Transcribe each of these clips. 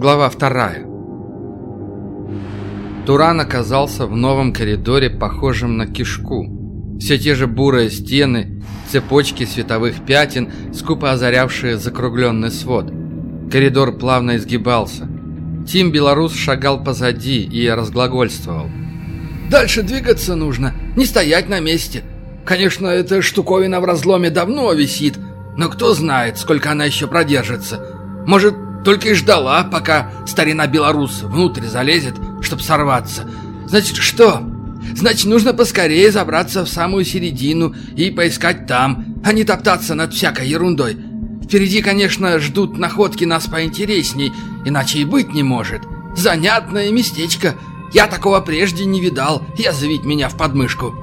Глава вторая. Туран оказался в новом коридоре, похожем на кишку. Все те же бурые стены, цепочки световых пятен, скупо озарявшие закругленный свод. Коридор плавно изгибался. Тим Белорус шагал позади и разглагольствовал. «Дальше двигаться нужно, не стоять на месте. Конечно, эта штуковина в разломе давно висит, но кто знает, сколько она еще продержится. Может, только и ждала, пока старина белорус внутрь залезет, чтоб сорваться. Значит, что? Значит, нужно поскорее забраться в самую середину и поискать там, а не топтаться над всякой ерундой. Впереди, конечно, ждут находки нас поинтересней, иначе и быть не может. Занятное местечко. Я такого прежде не видал, язвить меня в подмышку.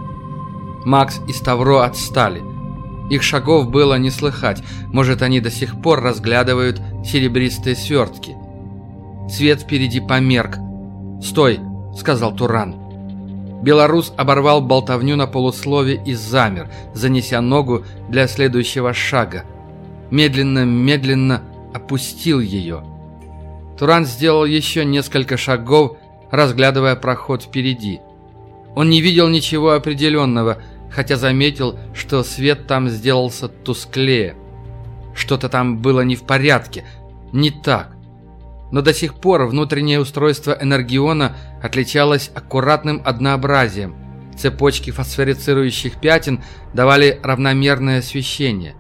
Макс и Ставро отстали. Их шагов было не слыхать, может, они до сих пор разглядывают серебристые свертки. Свет впереди померк. «Стой!» — сказал Туран. Белорус оборвал болтовню на полуслове и замер, занеся ногу для следующего шага. Медленно-медленно опустил ее. Туран сделал еще несколько шагов, разглядывая проход впереди. Он не видел ничего определенного — хотя заметил, что свет там сделался тусклее. Что-то там было не в порядке, не так. Но до сих пор внутреннее устройство энергиона отличалось аккуратным однообразием. Цепочки фосфорицирующих пятен давали равномерное освещение.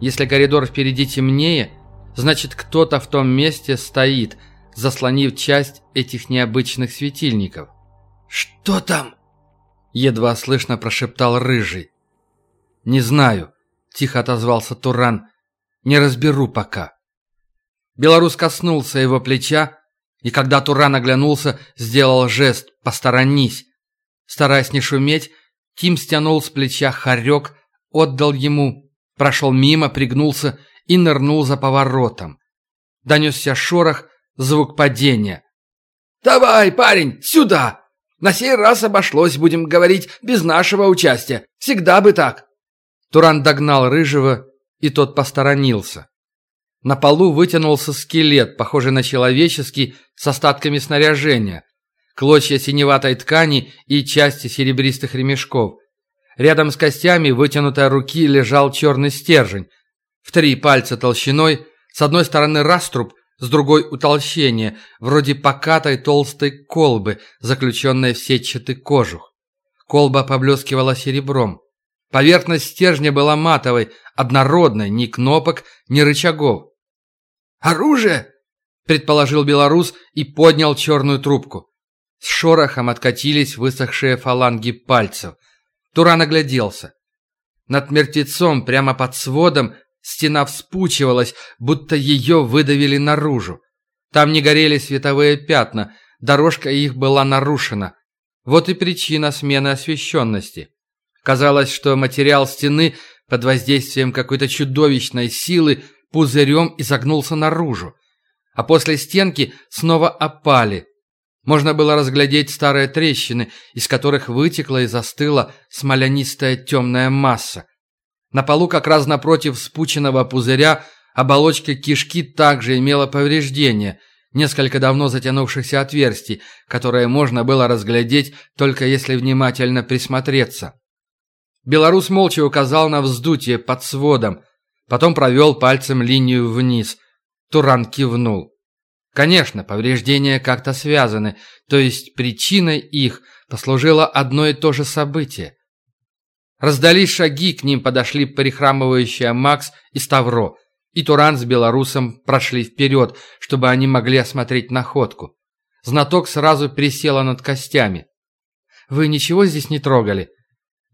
Если коридор впереди темнее, значит кто-то в том месте стоит, заслонив часть этих необычных светильников. «Что там?» Едва слышно прошептал рыжий. Не знаю, тихо отозвался Туран. Не разберу пока. Белорус коснулся его плеча, и когда Туран оглянулся, сделал жест «посторонись». Стараясь не шуметь, Тим стянул с плеча хорек, отдал ему, прошел мимо, пригнулся и нырнул за поворотом. Донесся шорох, звук падения. «Давай, парень, сюда!» На сей раз обошлось, будем говорить, без нашего участия. Всегда бы так». Туран догнал Рыжего, и тот посторонился. На полу вытянулся скелет, похожий на человеческий, с остатками снаряжения. Клочья синеватой ткани и части серебристых ремешков. Рядом с костями вытянутой руки лежал черный стержень. В три пальца толщиной, с одной стороны раструб, с другой утолщение, вроде покатой толстой колбы, заключенной в сетчатый кожух. Колба поблескивала серебром. Поверхность стержня была матовой, однородной, ни кнопок, ни рычагов. «Оружие!» — предположил белорус и поднял черную трубку. С шорохом откатились высохшие фаланги пальцев. Туран огляделся. Над мертвецом, прямо под сводом, Стена вспучивалась, будто ее выдавили наружу. Там не горели световые пятна, дорожка их была нарушена. Вот и причина смены освещенности. Казалось, что материал стены под воздействием какой-то чудовищной силы пузырем изогнулся наружу. А после стенки снова опали. Можно было разглядеть старые трещины, из которых вытекла и застыла смолянистая темная масса. На полу как раз напротив спученного пузыря оболочка кишки также имела повреждения, несколько давно затянувшихся отверстий, которые можно было разглядеть, только если внимательно присмотреться. Белорус молча указал на вздутие под сводом, потом провел пальцем линию вниз. Туран кивнул. Конечно, повреждения как-то связаны, то есть причиной их послужило одно и то же событие. Раздались шаги, к ним подошли прихрамывающие Макс и Ставро, и Туран с белорусом прошли вперед, чтобы они могли осмотреть находку. Знаток сразу присела над костями. «Вы ничего здесь не трогали?»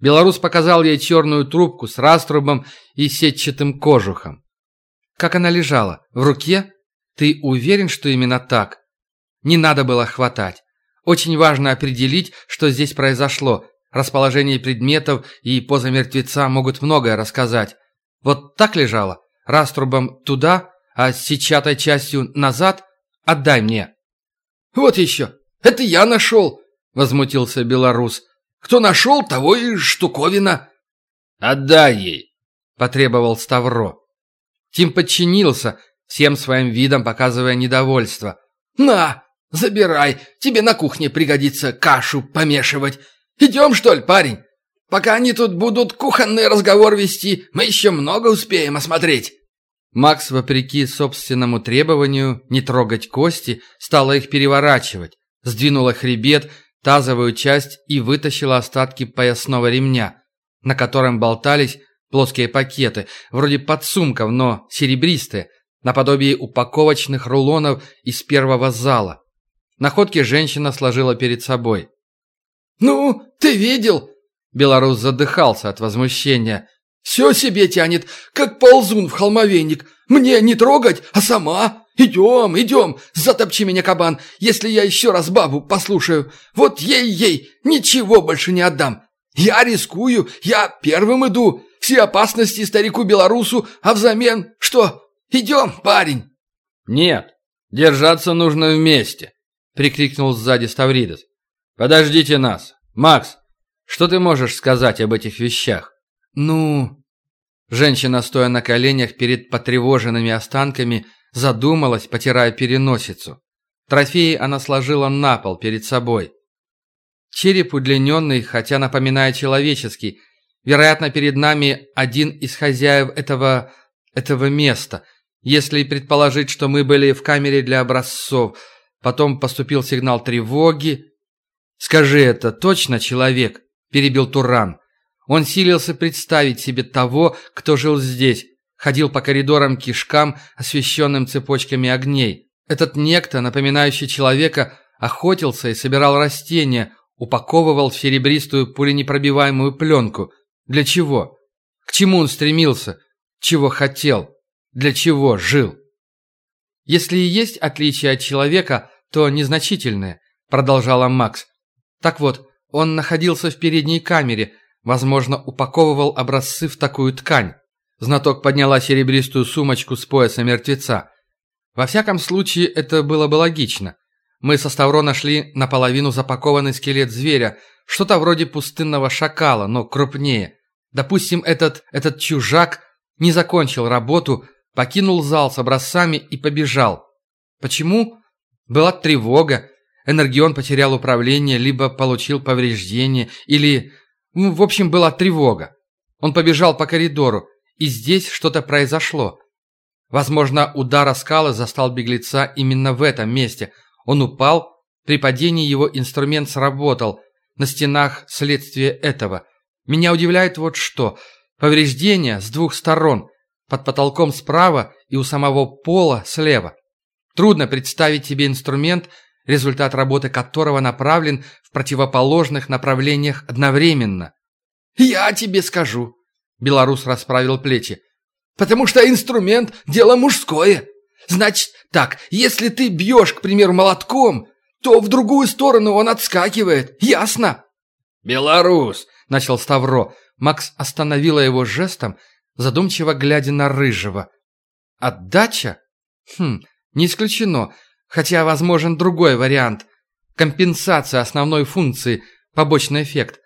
Белорус показал ей черную трубку с раструбом и сетчатым кожухом. «Как она лежала? В руке? Ты уверен, что именно так?» «Не надо было хватать. Очень важно определить, что здесь произошло, Расположение предметов и поза мертвеца могут многое рассказать. Вот так лежала? Раструбом туда, а сетчатой частью назад? Отдай мне». «Вот еще! Это я нашел!» — возмутился белорус. «Кто нашел, того и штуковина!» «Отдай ей!» — потребовал Ставро. Тим подчинился, всем своим видом показывая недовольство. «На, забирай, тебе на кухне пригодится кашу помешивать. Идем, что ли, парень? Пока они тут будут кухонный разговор вести, мы еще много успеем осмотреть». Макс, вопреки собственному требованию не трогать кости, стала их переворачивать, сдвинула хребет, тазовую часть и вытащила остатки поясного ремня, на котором болтались плоские пакеты, вроде подсумков, но серебристые, наподобие упаковочных рулонов из первого зала. Находки женщина сложила перед собой. «Ну, ты видел?» Белорус задыхался от возмущения. «Все себе тянет, как ползун в холмовейник. Мне не трогать, а сама. Идем, идем, затопчи меня, кабан, если я еще раз бабу послушаю. Вот ей-ей, ничего больше не отдам. Я рискую, я первым иду. Все опасности старику-белорусу, а взамен что? Идем, парень!» «Нет, держаться нужно вместе!» — прикрикнул сзади Ставридес. «Подождите нас! Макс, что ты можешь сказать об этих вещах?» «Ну...» Женщина, стоя на коленях перед потревоженными останками, задумалась, потирая переносицу. Трофеи она сложила на пол перед собой. Череп удлиненный, хотя напоминая человеческий. Вероятно, перед нами один из хозяев этого... этого места – если предположить, что мы были в камере для образцов, потом поступил сигнал тревоги... «Скажи это, точно человек?» – перебил Туран. Он силился представить себе того, кто жил здесь, ходил по коридорам кишкам, освещенным цепочками огней. Этот некто, напоминающий человека, охотился и собирал растения, упаковывал в серебристую пуленепробиваемую пленку. Для чего? К чему он стремился? Чего хотел? Для чего жил? Если и есть отличия от человека, то незначительные, продолжала Макс. Так вот, он находился в передней камере, возможно, упаковывал образцы в такую ткань. Знаток подняла серебристую сумочку с пояса мертвеца. Во всяком случае, это было бы логично. Мы со Ставро нашли наполовину запакованный скелет зверя, что-то вроде пустынного шакала, но крупнее. Допустим, этот, этот чужак не закончил работу, покинул зал с образцами и побежал. Почему? Была тревога, Энергион потерял управление, либо получил повреждение, или... Ну, в общем, была тревога. Он побежал по коридору, и здесь что-то произошло. Возможно, удар скалы застал беглеца именно в этом месте. Он упал, при падении его инструмент сработал. На стенах следствие этого. Меня удивляет вот что. Повреждения с двух сторон под потолком справа и у самого пола слева. Трудно представить себе инструмент, результат работы которого направлен в противоположных направлениях одновременно. «Я тебе скажу», — белорус расправил плечи, «потому что инструмент — дело мужское. Значит, так, если ты бьешь, к примеру, молотком, то в другую сторону он отскакивает, ясно?» «Белорус!» — начал Ставро. Макс остановила его жестом задумчиво глядя на Рыжего. «Отдача? Хм, не исключено, хотя возможен другой вариант. Компенсация основной функции, побочный эффект.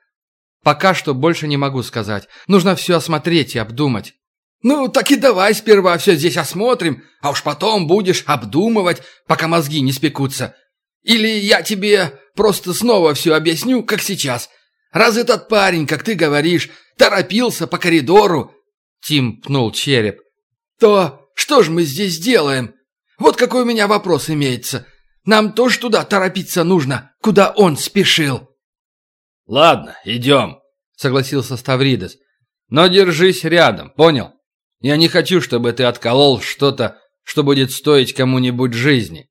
Пока что больше не могу сказать. Нужно все осмотреть и обдумать». «Ну, так и давай сперва все здесь осмотрим, а уж потом будешь обдумывать, пока мозги не спекутся. Или я тебе просто снова все объясню, как сейчас. Раз этот парень, как ты говоришь, торопился по коридору, Тим пнул череп. «То что ж мы здесь делаем? Вот какой у меня вопрос имеется. Нам тоже туда торопиться нужно, куда он спешил». «Ладно, идем», — согласился Ставридес. «Но держись рядом, понял? Я не хочу, чтобы ты отколол что-то, что будет стоить кому-нибудь жизни».